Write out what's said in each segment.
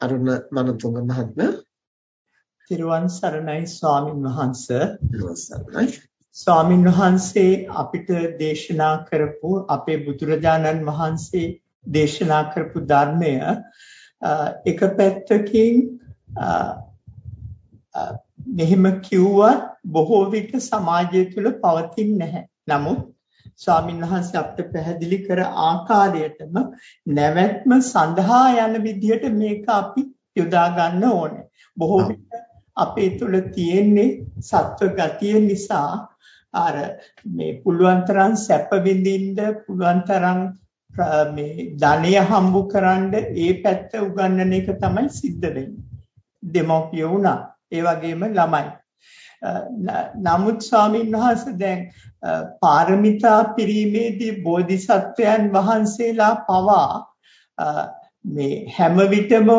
අරුණ මනතුංග මහත්මයා. තිරුවන් සරණයි ස්වාමින් වහන්සේ. ස්වාමින් වහන්සේ අපිට දේශනා කරපු අපේ බුදුරජාණන් වහන්සේ දේශනා කරපු ධර්මය එක පැත්තකින් මෙහෙම කිව්වත් බොහෝ විට සමාජය තුළ පවතින්නේ නැහැ. නමුත් ස්වාමීන් වහන්සේ අපිට පැහැදිලි කර ආකාරයටම නැවැත්ම සඳහා යන විදිහට මේක අපි යොදා ගන්න ඕනේ. බොහෝ විට අපේ තුල තියෙන්නේ සත්ව ගතිය නිසා අර මේ පුළුවන් තරම් සැප විඳින්න පුළුවන් තරම් මේ ධනය හම්බු කරන්න ඒ පැත්ත උගන්වන එක තමයි සිද්ධ වෙන්නේ. දෙමෝපිය වුණා. ඒ වගේම ළමයි. නමුත් ස්වාමීන් වහන්සේ දැන් පාරමිතා පිරීමේදී බෝධිසත්වයන් වහන්සේලා පවා මේ හැම විටම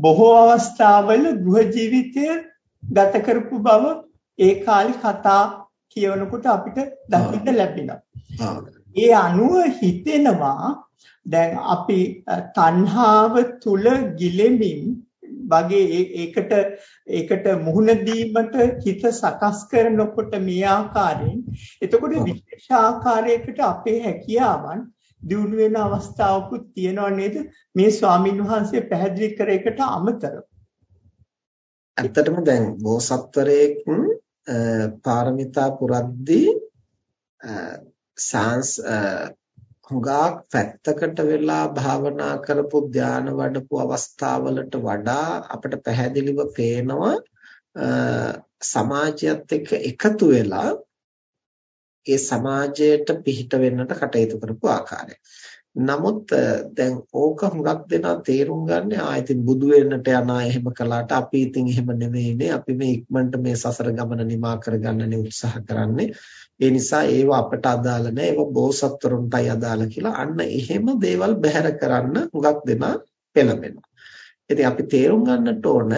බොහෝ අවස්ථාවල ගෘහ ජීවිතය ගත කරපු බව ඒ කාලේ කතා කියවනකොට අපිට දකින්න ලැබෙනවා. ඒ අනුව හිතෙනවා දැන් අපි තණ්හාව තුල ගිලෙමින් වගේ ඒකට ඒකට මුහුණ දීමට හිත සකස් කරනකොට මේ ආකාරයෙන් එතකොට විශේෂ ආකාරයකට අපේ හැකියාවන් දියුණු වෙන අවස්ථාවකුත් තියෙනව නේද? මේ ස්වාමින් වහන්සේ පැහැදිලි කර එකට අමතරව. ඇත්තටම දැන් බෝසත්වරයෙක් පාරමිතා පුරද්දී සාංශ හුඟක් පැත්තකට වෙලා භාවනා කරපු ධාන වඩපු අවස්ථාවලට වඩා අපිට පැහැදිලිව පේනවා සමාජයත් එක්ක එකතු වෙලා ඒ සමාජයට පිහිට වෙන්නට කටයුතු කරපු ආකාරය. නමුත් දැන් ඕක හුඟක් දෙනා තේරුම් ගන්න ආ ඉතින් බුදු වෙන්නට යන අය එහෙම කළාට අපි ඉතින් එහෙම නෙමෙයිනේ අපි මේ ඉක්මනට මේ සසර ගමන නිමා කරගන්නනේ උත්සාහ කරන්නේ ඒ නිසා ඒව අපට අදාළ නැහැ ඒව බෝසත්වරුන්ටයි අදාළ කියලා අන්න එහෙම දේවල් බැහැර කරන්න හුඟක් දෙනා පෙළඹෙනවා. ඉතින් අපි තේරුම් ගන්නට ඕන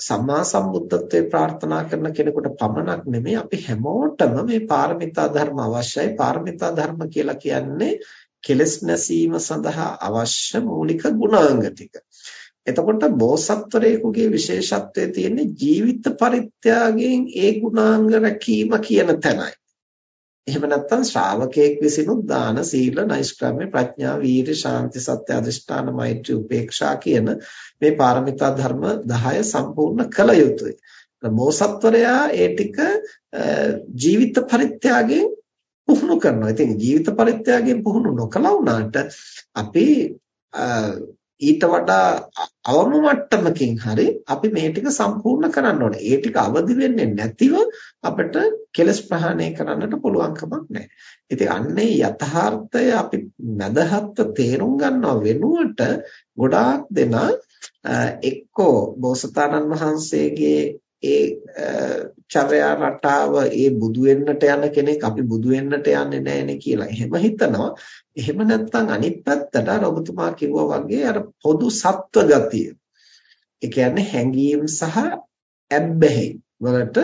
සම්මා සම්බුද්ධත්වයේ ප්‍රාර්ථනා කරන කෙනෙකුට පමණක් නෙමෙයි අපි හැමෝටම මේ පාරමිතා ධර්ම අවශ්‍යයි. පාරමිතා ධර්ම කියලා කියන්නේ කෙලස් නැසීම සඳහා අවශ්‍ය මූලික ගුණාංග ටික. එතකොට බෝසත්වරයෙකුගේ විශේෂත්වය තියෙන්නේ ජීවිත පරිත්‍යාගයෙන් ඒ ගුණාංග රැකීම කියන තැනයි. එහෙම නැත්නම් ශ්‍රාවකයෙක් විසිනුත් දාන සීල නෛෂ්ක්‍රම්‍ය ප්‍රඥා වීර්ය ශාන්ති සත්‍ය අධිෂ්ඨාන මෛත්‍රී උපේක්ෂා කියන මේ පාරමිතා ධර්ම 10 සම්පූර්ණ කළ යුතුයි. බෝසත්වරයා ඒ ටික ජීවිත පරිත්‍යාගයෙන් පුහුණු කරනවා. ඉතින් ජීවිත පරිත්‍යාගයෙන් පුහුණු නොකළා වුණාට අපි ඊට වඩා අවම මට්ටමකින් හරි අපි මේ ටික සම්පූර්ණ කරන්න ඕනේ. ඒ ටික අවදි වෙන්නේ නැතිව අපිට කෙලස් ප්‍රහාණය කරන්නට පුළුවන් කමක් නැහැ. ඉතින් අන්නේ යථාර්ථය අපි මදහත්ව තේරුම් ගන්නව වෙනුවට ගොඩාක් දෙනා එක්කෝ බෝසතාණන් වහන්සේගේ ඒ චර්යා රටාව ඒ බුදු වෙන්නට යන කෙනෙක් අපි බුදු වෙන්නට යන්නේ නැහැනේ කියලා එහෙම හිතනවා. එහෙම නැත්නම් අනිත් පැත්තට අර ඔබතුමා කිව්වා වගේ අර පොදු සත්ව ගතිය. ඒ කියන්නේ හැඟීම් සහ ඇබ්බැහි වලට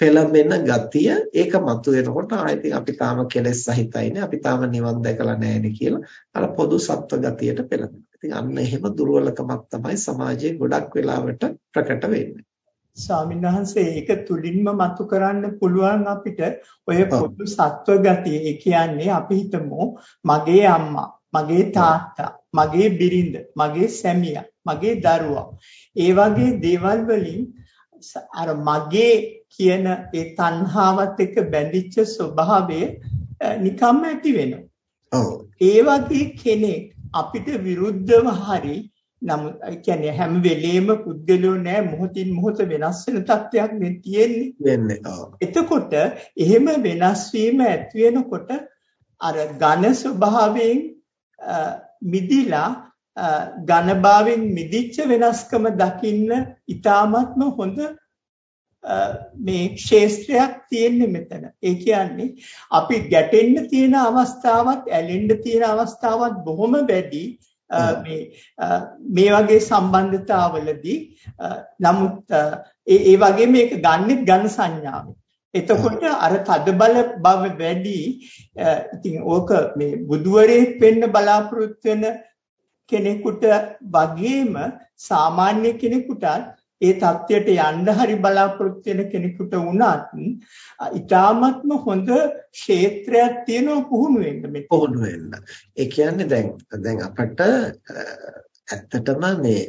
පෙළඹෙන ගතිය ඒක මතුවෙනකොට ආයෙත් අපි තාම කෙලෙස් සහිතයිනේ අපි තාම නිවන් දැකලා නැහැනේ කියලා අර පොදු සත්ව ගතියට පෙළඹෙනවා. ඉතින් අන්න එහෙම දුර්වලකමක් තමයි සමාජයේ ගොඩක් වෙලාවට ප්‍රකට වෙන්නේ. ස්වාමීන් වහන්සේ ඒක තුලින්ම මතු කරන්න පුළුවන් අපිට ඔය පොදු සත්ව ගතිය. ඒ කියන්නේ අපි හිතමු මගේ අම්මා, මගේ තාත්තා, මගේ බිරිඳ, මගේ සැමියා, මගේ දරුවා. ඒ වගේ දේවල් වලින් අර මගේ කියන ඒ තණ්හාවත් එක්ක බැඳිච්ච ස්වභාවය නිකම්ම ඇති වෙනවා. ඔව්. ඒ වගේ කෙනෙක් අපිට විරුද්ධව හරි නමුත් කියන්නේ හැම වෙලෙම පුද්ගලයෝ නෑ මොහොතින් මොහොත වෙනස් වෙන තත්ත්වයක් නේ තියෙන්නේ. වෙන්නේ. එතකොට එහෙම වෙනස් වීම ඇති වෙනකොට අර ඝන ස්වභාවයෙන් මිදිලා ඝනභාවයෙන් මිදිච්ච වෙනස්කම දකින්න ඊ타ත්ම හොඳ මේ ක්ෂේත්‍රයක් තියෙන්නේ මෙතන. ඒ කියන්නේ අපි ගැටෙන්න තියෙන අවස්ථාවත් ඇලෙන්න තියෙන අවස්ථාවත් බොහොම වැඩි. මේ මේ වගේ සම්බන්ධතාවලදී නමුත් ඒ ඒ වගේ මේක ගන්නෙත් ඝන සංඥාවෙන්. එතකොට අර තදබල බව වැඩි ඉතින් ඕක මේ බුදුවරයෙක් වෙන්න බලාපොරොත්තු වෙන කෙනෙකුට වගේම සාමාන්‍ය කෙනෙකුටත් ඒ தත්වයට යන්න හරි බලාපොරොත්තු වෙන කෙනෙකුට වුණත් ඊටාත්ම හොඳ ක්ෂේත්‍රයක් තියෙනවා පුහුණු වෙන්න මේ පුහුණු වෙන්න. ඒ කියන්නේ දැන් දැන් අපිට ඇත්තටම මේ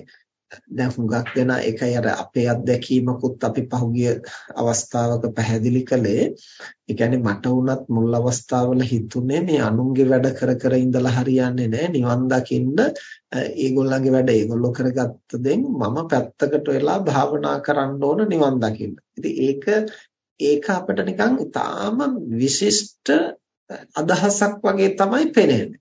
දැන් හුඟක් දෙනා ඒකයි අර අපේ අත්දැකීමකුත් අපි පහුගිය අවස්ථාවක පැහැදිලි කළේ ඒ කියන්නේ මට වුණත් මුල් අවස්ථාවල හිතුනේ මේ අනුන්ගේ වැඩ කර කර ඉඳලා හරියන්නේ නැහැ නිවන් දකින්න ඒගොල්ලන්ගේ වැඩ ඒගොල්ලෝ කරගත්ත දෙන් මම පැත්තකට වෙලා භාවනා කරන්න ඕන නිවන් දකින්න. ඉතින් ඒක ඒක අපිට නිකන් ඊටාම විශිෂ්ට අදහසක් වගේ තමයි පේන්නේ.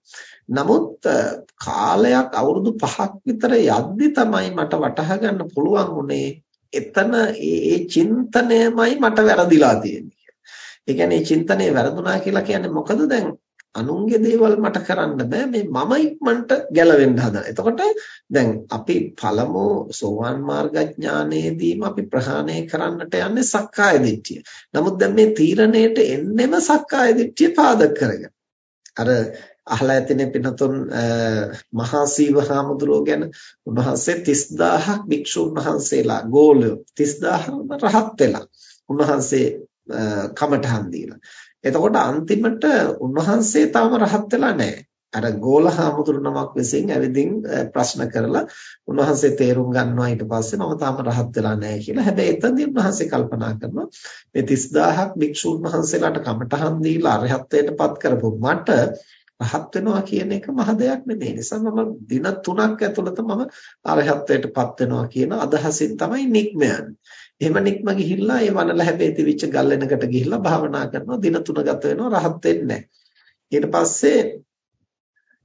නමුත් කාලයක් අවුරුදු 5ක් විතර යද්දි තමයි මට වටහා ගන්න පුළුවන් උනේ එතන ඒ චින්තනයමයි මට වැරදිලා තියෙන්නේ. ඒ කියන්නේ චින්තනය වැරදුනා කියලා කියන්නේ මොකද දැන් අනුන්ගේ දේවල් මට කරන්න බෑ මේ මම ඉක්මනට ගැලවෙන්න හදන. එතකොට දැන් අපි පළමු සෝවාන් මාර්ගඥානයේදීම අපි ප්‍රහාණය කරන්නට යන්නේ සක්කාය දිට්ඨිය. නමුත් දැන් මේ තීරණයට එන්නෙම සක්කාය දිට්ඨිය පාදක කරගෙන. අර අහලා ඇතිනේ පිනතුන් මහා සීව හාමුදුරුවෝ ගැන. උන්වහන්සේ 30000ක් භික්ෂුන් වහන්සේලා ගෝලයෝ 30000ම රහත් වෙලා උන්වහන්සේ කමඨහන් දීලා. එතකොට අන්තිමට උන්වහන්සේ තාම රහත් වෙලා නැහැ. අර ගෝල හාමුදුරු නමක් විසින් ඇවිදින් ප්‍රශ්න කරලා උන්වහන්සේ තේරුම් ගන්නවා ඊට පස්සේ මම තාම රහත් වෙලා නැහැ කියලා. හැබැයි එතනදී උන්වහන්සේ කල්පනා කරනවා මේ 30000ක් භික්ෂුන් වහන්සේලාට කමඨහන් දීලා අරහත්ත්වයටපත් කරපු මට රහත් වෙනවා කියන එක මහ දෙයක් නෙමෙයි. නිසා මම දින 3ක් ඇතුළත මම අරහත්ත්වයටපත් වෙනවා කියන අදහසින් තමයි නික්ම යන්නේ. එහෙම නික්ම ගිහිල්ලා ඒ වනල හැබේ තිවිච්ච ගල්ලෙනකට ගිහිල්ලා භාවනා කරනවා දින 3 ගත වෙනවා රහත් වෙන්නේ ඊට පස්සේ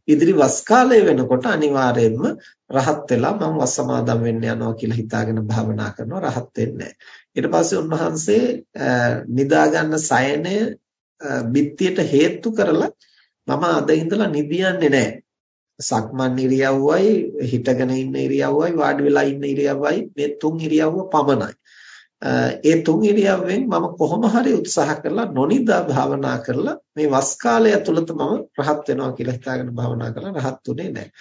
ඉදිරි වස් කාලය වෙනකොට අනිවාර්යයෙන්ම රහත් වෙලා මම වස් සමාදම් වෙන්න යනවා කියලා හිතාගෙන භාවනා කරනවා රහත් වෙන්නේ ඊට පස්සේ උන්වහන්සේ නිදා ගන්න සයනය බිත්තියට හේතු කරලා මම අද ඉඳලා නිදියන්නේ නැහැ. සක්මන් ඉරියව්වයි හිටගෙන ඉන්න ඉරියව්වයි වාඩි වෙලා ඉන්න ඉරියව්වයි මේ තුන් ඉරියව්ව පමණයි. ඒ තුන් ඉරියව්වෙන් මම කොහොම හරි උත්සාහ කරලා නොනිදා භාවනා කරලා මේ වස් කාලය ඇතුළත මම රහත් වෙනවා කියලා හිතාගෙන භාවනා කරලා රහත් උනේ නැහැ.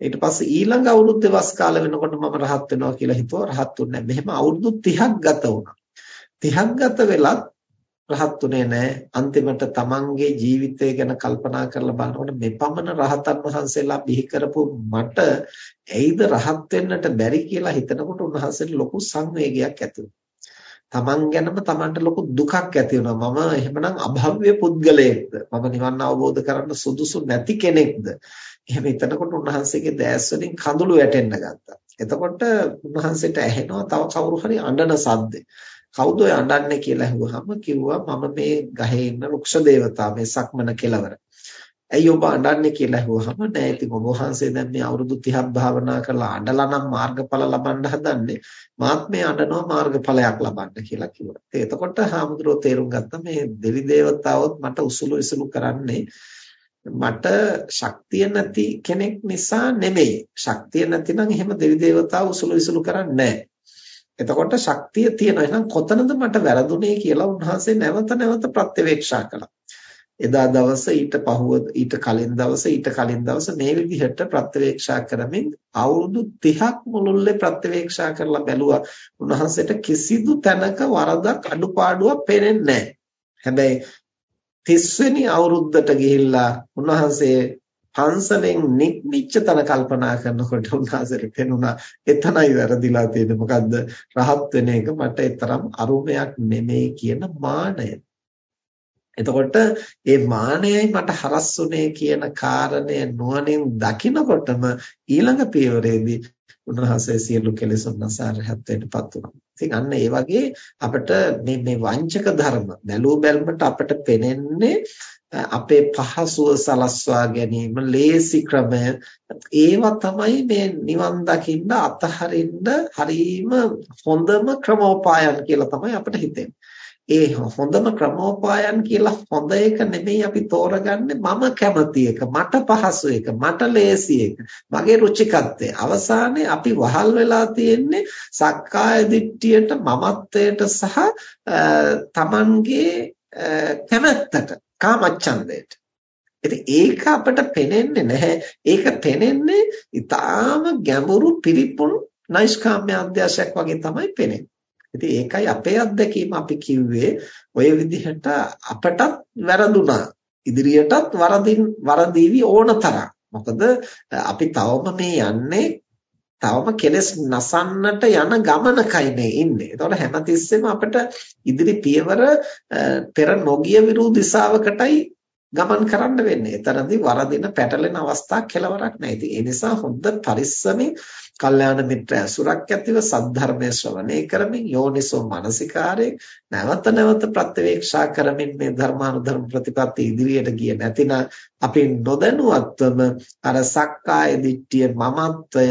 ඊට පස්සේ ඊළඟ අවුරුද්දේ වස් කාලය වෙනකොට මම රහත් වෙනවා කියලා හිතුවා රහත් උන්නේ නැහැ. මෙහෙම අවුරුදු 30ක් ගත වුණා. 30ක් ගත වෙලත් රහත් උනේ නැහැ. අන්තිමට තමන්ගේ ජීවිතය ගැන කල්පනා කරලා බලනකොට මෙපමණ රහතන් වහන්සේලා බිහි කරපු මට ඇයිද රහත් වෙන්නට බැරි කියලා හිතනකොට උන්වහන්සේට ලොකු සංවේගයක් ඇති තමන් ගැනම තමන්ට ලොකු දුකක් ඇති වුණා. මම එහෙමනම් අභව්‍ය පුද්ගලයෙක්ද? මම නිවන් අවබෝධ කරන්න සුදුසු නැති කෙනෙක්ද? එහෙම හිතනකොට උන්වහන්සේගේ දැස් වලින් කඳුළු වැටෙන්න ගත්තා. එතකොට උන්වහන්සේට ඇහෙනවා තව කවුරු හරි අඬන සද්දේ. කවුද ඔය අඬන්නේ කියලා අහුවාම කිව්වා මම මේ ගහේ ඉන්න රුක්ෂ දේවතා මේ සක්මන කෙලවර. ඇයි ඔබ අඬන්නේ කියලා අහුවාම නෑ ඉතින් ඔබ වහන්සේ දැන් මේ අවුරුදු 30ක් භාවනා කරලා අඬලා නම් මාර්ගඵල ලබන්න හදන්නේ මාත් මේ අඬනවා මාර්ගඵලයක් ලබන්න කියලා කිව්වා. එතකොට හාමුදුරුවෝ තේරුම් ගත්තා මේ දෙවි දේවතාවොත් මට උසුළු ඉසුළු කරන්නේ මට ශක්තිය නැති කෙනෙක් නිසා නෙමෙයි. ශක්තිය නැතිනම් එහෙම දෙවි දේවතාවෝ උසුළු ඉසුළු කරන්නේ නැහැ. එතකොට ශක්තිය තියෙනවා. එහෙනම් කොතනද මට වැරදුනේ කියලා උන්වහන්සේ නැවත නැවත ප්‍රත්‍යවේක්ෂා කළා. එදා දවස ඊට පහුව ඊට කලින් දවස ඊට කලින් දවස මේ විදිහට ප්‍රත්‍යවේක්ෂා කරමින් අවුරුදු 30ක් මුළුල්ලේ ප්‍රත්‍යවේක්ෂා කරලා බැලුවා. උන්වහන්සේට කිසිදු තැනක වරදක් අඩුපාඩුවක් පේන්නේ නැහැ. හැබැයි 30 වෙනි අවුරුද්දට ගිහිල්ලා උන්වහන්සේ පන්සලෙන් නික්මිච්ච තන කල්පනා කරනකොට උන්වහන්සේට පෙනුණා එතනයි වැරදිලා තියෙන්නේ මොකද්ද රහත් වෙන එක මට තරම් අරුමයක් නෙමෙයි කියන මානය. එතකොට මේ මානයයි මට හරස්ුනේ කියන කාරණය නුවණින් දකිනකොටම ඊළඟ පියවරේදී උන්වහන්සේ සියලු කෙලෙසුන් නැසාරහත්වයටපත් වුණා. ඉතින් අන්න ඒ වගේ අපිට මේ මේ වංචක ධර්ම බැලූ බැලමට අපිට පෙනෙන්නේ අපේ පහසුව සලස්වා ගැනීම ලේසි ක්‍රමය. ඒවා තමයි මේ නිවන් දකින්න අතහරින්න හරීම හොඳම ක්‍රමෝපායන් කියලා තමයි අපිට හිතෙන්නේ. ඒ හොඳම ක්‍රමෝපායන් කියලා හොඳ එක නෙමෙයි අපි තෝරගන්නේ මම කැමති එක මට පහසු එක මට ලේසි එක මගේ රුචිකත්වය. අවසානයේ අපි වහල් වෙලා තියෙන්නේ සක්කාය දිට්ඨියට මමත්වයට සහ තමන්ගේ කැමැත්තට. කාමච්ඡන්දයට ඉතින් ඒක අපට පේන්නේ නැහැ. ඒක පේන්නේ ඊටාම ගැඹුරු පිරිපුන් නෛෂ්කාම්‍ය අධ්‍යාශයක් වගේ තමයි පේන්නේ. ඉතින් ඒකයි අපේ අත්දැකීම අපි කිව්වේ ඔය විදිහට අපටත් වැරදුනා. ඉදිරියටත් වරදින් වරදීවි ඕනතරම්. මොකද අපි තවම මේ යන්නේ තවම කෙලස් නසන්නට යන ගමනකයි මේ ඉන්නේ. ඒතකොට හැමතිස්සෙම අපිට ඉදිරි පියවර පෙර නොගිය විරු දිශාවකටයි ගමන් කරන්න වෙන්නේ. එතරම්දී වරදින පැටලෙන අවස්ථා කෙලවරක් නැහැ. ඉතින් ඒ නිසා හොඳ පරිස්සමෙන් කල්යාණ මිත්‍ර ඇසුරක් ඇතිව සද්ධර්මයේ ශ්‍රවණය කරමින් යෝනිසෝ මනසිකාරයෙන් නැවත නැවත ප්‍රත්‍යවේක්ෂා කරමින් මේ ධර්මානුධර්ම ප්‍රතිපත්ති ඉදිරියට ගිය නැතිනම් අපි නොදැනුවත්වම අර සක්කාය දිට්ඨිය මමත්වය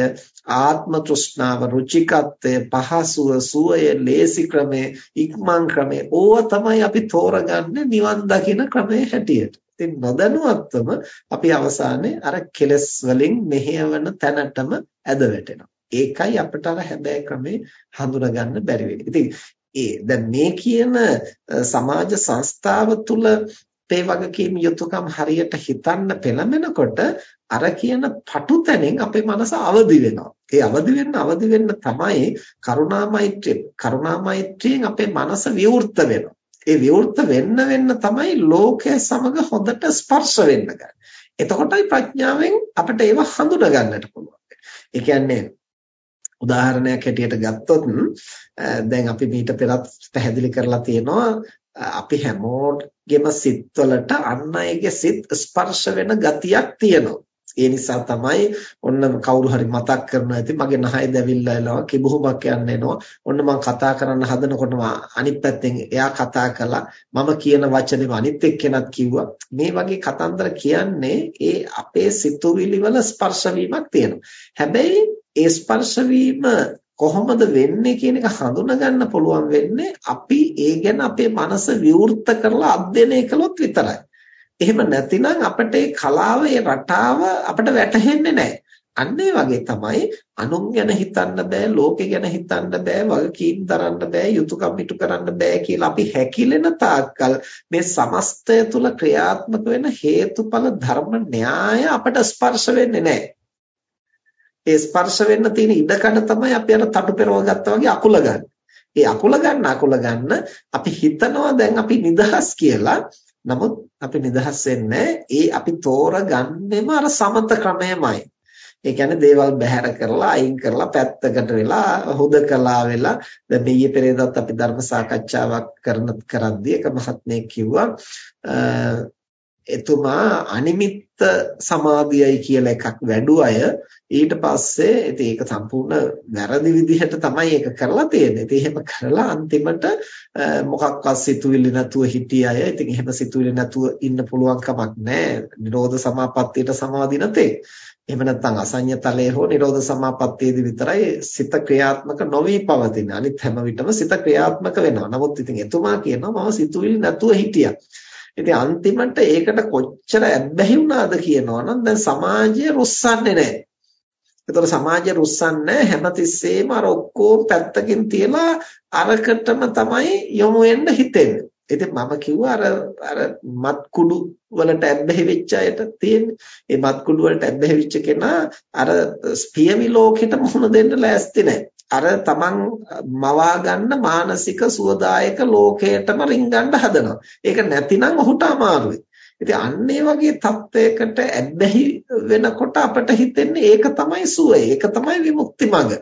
ආත්ම තෘෂ්ණාව රුචිකත්වය පහසුව සුවය ලේසි ක්‍රමේ ඉක්මන් ක්‍රමේ ඕවා තමයි අපි තෝරගන්නේ නිවන් දකින ක්‍රමයේ හැටියට. ඉතින් නොදැනුවත්වම අපි අවසානයේ අර කෙලස් වලින් මෙහෙයවන තැනටම ඇද වැටෙනවා. ඒකයි අපිට අර හැබෑ ක්‍රමේ හඳුනා ගන්න බැරි වෙන්නේ. ඉතින් ඒ දැන් මේ කියන සමාජ සංස්ථාව තුළ මේ වගකීම් යුතුයකම් හරියට හිතන්න පෙළඹෙනකොට අර කියන පටුතැනින් අපේ මනස අවදි වෙනවා. ඒ අවදි වෙන්න අවදි වෙන්න තමයි කරුණා මෛත්‍රිය. කරුණා මෛත්‍රියෙන් අපේ මනස විවෘත වෙනවා. ඒ විවෘත වෙන්න වෙන්න තමයි ලෝකය සමග හොඳට ස්පර්ශ වෙන්න ගන්නේ. එතකොටයි ප්‍රඥාවෙන් අපිට ඒව හඳුනා ගන්නට පුළුවන්. ඒ කියන්නේ උදාහරණයක් හැටියට ගත්තොත් දැන් අපි මීට පෙරත් පැහැදිලි කරලා තියෙනවා අපි හැමෝගෙම සිත්වලට අන් අයගේ සිත් ස්පර්ශ වෙන ගතියක් තියෙනවා. ඒ නිසා තමයි ඔන්න කවුරු හරි මතක් කරනවා ඇති මගේ නහය දැවිල්ලා එනවා කිඹුහුමක් යන්න එනවා. ඔන්න මම කතා කරන්න හදනකොටම අනිත් පැත්තෙන් එයා කතා කළා. මම කියන වචනේම අනිත් එක්කෙනත් කිව්වා මේ වගේ කතන්දර කියන්නේ ඒ අපේ සිතුවිලි වල ස්පර්ශ වීමක් තියෙනවා. හැබැයි ඒ ස්පර්ශ වීම කොහොමද වෙන්නේ කියන එක හඳුනා ගන්න පුළුවන් වෙන්නේ අපි ඒ ගැන අපේ මනස විවෘත කරලා අධ්‍යයනය කළොත් විතරයි. එහෙම නැතිනම් අපිට ඒ කලාව ඒ රටාව අපිට වැටහෙන්නේ නැහැ. අන්න ඒ වගේ තමයි අනුන් ගැන හිතන්න බෑ ලෝකෙ ගැන හිතන්න බෑ වගකීම් දරන්න බෑ යුතුයකම් ඉටු කරන්න බෑ කියලා අපි හැකිලෙන තාක්කල් මේ සමස්තය තුල ක්‍රියාත්මක වෙන හේතුඵල ධර්ම න්‍යාය අපට ස්පර්ශ වෙන්නේ නැහැ. ඒ ස්පර්ශ වෙන්න තියෙන ඉඩකඩ තමයි අපි අර තටු පෙරව ගත්තා වගේ අකුල ගන්න. ඒ අකුල ගන්න අකුල ගන්න අපි හිතනවා දැන් අපි නිදහස් කියලා නමුත් අපි නිදහස් වෙන්නේ ඒ අපි තෝරගන්නෙම අර සමත ක්‍රමයමයි. ඒ කියන්නේ දේවල් බැහැර කරලා අයින් කරලා පැත්තකට වෙලා හුදකලා වෙලා දැන් මෙయ్య පෙරේදත් අපි ධර්ම සාකච්ඡාවක් කරන කරද්දී එක මහත්මයෙක් කිව්වා එතුමා අනිමිත්ත සමාධියයි කියලා එකක් වැඩුව අය ඊට පස්සේ ඉතින් ඒක සම්පූර්ණ වැරදි විදිහට තමයි ඒක කරලා තියෙන්නේ. ඉතින් එහෙම කරලා අන්තිමට මොකක්වත් සිතුවිලි නැතුව හිටිය අය ඉතින් එහෙම සිතුවිලි නැතුව ඉන්න පුළුවන් කමක් නැහැ. නිරෝධ සමාපත්තියට සමාදින තේ. එහෙම නැත්නම් අසඤ්ඤ තලයේ හෝ නිරෝධ සමාපත්තියේදී විතරයි සිත ක්‍රියාත්මක නොවි පවතින. අනිත් හැම විටම සිත ක්‍රියාත්මක වෙනවා. නමුත් ඉතින් එතුමා කියනවා මම සිතුවිලි නැතුව හිටියා. ඉතින් අන්තිමට ඒකට කොච්චර ඇබ්බැහි වුණාද කියනවනම් දැන් සමාජය රුස්සන්නේ නැහැ. ඒතර සමාජය රුස්සන්නේ හැමතිස්සෙම අර ඔක්කොම පැත්තකින් තියලා අරකටම තමයි යොමු වෙන්න හිතෙන්නේ. ඉතින් මම කිව්වා අර අර මත් කුඩු වලට ඇබ්බැහි වෙච්ච අයට තියෙන්නේ. ඒ මත් කුඩු වලට ඇබ්බැහි වෙච්ච කෙනා අර ස්පියවි ලෝකෙට මුහුණ දෙන්න ලෑස්ති නැහැ. අර තමන් මවා ගන්න මානසික සුවදායක ලෝකයටම රිංගන්න හදනවා. ඒක නැතිනම් ඔහුට අමාරුයි. ඉතින් අන්න ඒ වගේ තත්වයකට ඇබ්බැහි වෙනකොට අපට හිතෙන්නේ ඒක තමයි සුවය. ඒක තමයි විමුක්ති මඟ.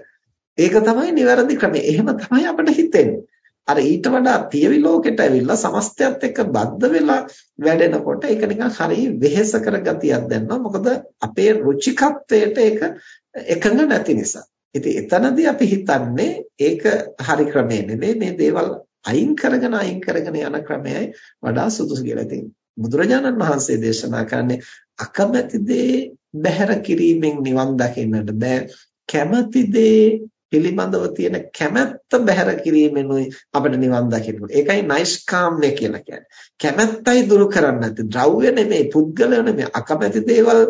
ඒක තමයි නිවැරදි ක්‍රමය. එහෙම තමයි අපට හිතෙන්නේ. අර ඊට වඩා පියවි ලෝකෙට ඇවිල්ලා සමස්තයත් එක්ක බද්ධ වෙලා වැඩෙනකොට ඒක නිකන් හරි වෙහෙස කර ගතියක් දැනෙනවා. මොකද අපේ රුචිකත්වයට ඒක එකඟ නැති නිසා. ඉතින් එතනදී අපි හිතන්නේ ඒක හරි ක්‍රමය නෙමෙයි මේ දේවල් අයින් කරගෙන අයින් කරගෙන යන ක්‍රමයයි වඩා සුදුසු කියලා. ඉතින් බුදුරජාණන් වහන්සේ දේශනා කරන්නේ අකමැති දේ බැහැර කිරීමෙන් නිවන් දකින්නට බෑ. කැමැති දේ පිළිබඳව තියෙන කැමැත්ත බැහැර කිරීමෙනුයි අපිට නිවන් දකින්න ඕනේ. ඒකයි නෛෂ්කාම්ම්‍ය කියලා කියන්නේ. කැමැත්තයි දුරු කරන්නේ නැති. ද්‍රව්‍ය නෙමෙයි, පුද්ගලය නෙමෙයි. අකමැති දේවල්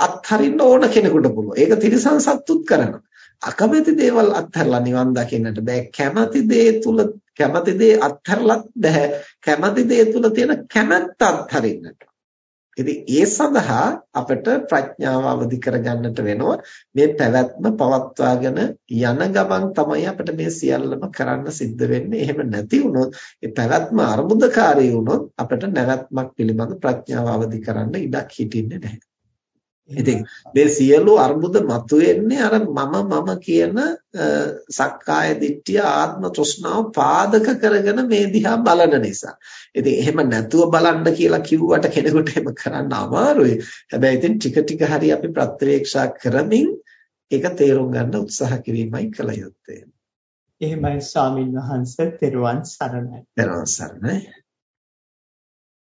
අත්හරින්න ඕන කෙනෙකුට පුළුවන්. ඒක තිරසන් සත්තුත් කරනවා. අකමැති දේවල් අත්හැරලා නිවන් දකින්නට බෑ කැමැති දේ තුල කැමැති දේ අත්හැරලත් බෑ කැමැති දේ තුල තියෙන කැමැත්ත අත්හරින්නට ඉතින් ඒ සඳහා අපිට ප්‍රඥාව අවදි කරගන්නට වෙනවා. මේ පැවැත්ම පවත්වාගෙන යන ගමන් තමයි අපිට මේ සියල්ලම කරන්න සිද්ධ වෙන්නේ. එහෙම නැති වුණොත් ඒ පැවැත්ම අර්බුදකාරී වුණොත් අපිට නැවැත්මක් පිළිබඳ ප්‍රඥාව අවදි කරන්න ඉඩක් හිටින්නේ නැහැ. ඉතින් මේ සියලු අර්බුද මතුවෙන්නේ අර මම මම කියන සක්කාය දිට්ඨිය ආත්ම තෘෂ්ණාව පාදක කරගෙන මේ දිහා බලන නිසා. ඉතින් එහෙම නැතුව බලන්න කියලා කිව්වට කෙනෙකුට එහෙම කරන්න අමාරුයි. හැබැයි ඉතින් ටික ටික හරි අපි ප්‍රත්‍යක්ෂා කරමින් ඒක තේරුම් ගන්න උත්සාහ කිරීමයි කළ යුත්තේ. එහෙමයි ස්වාමින් වහන්සේ තෙරුවන් සරණයි. තෙරුවන් සරණයි.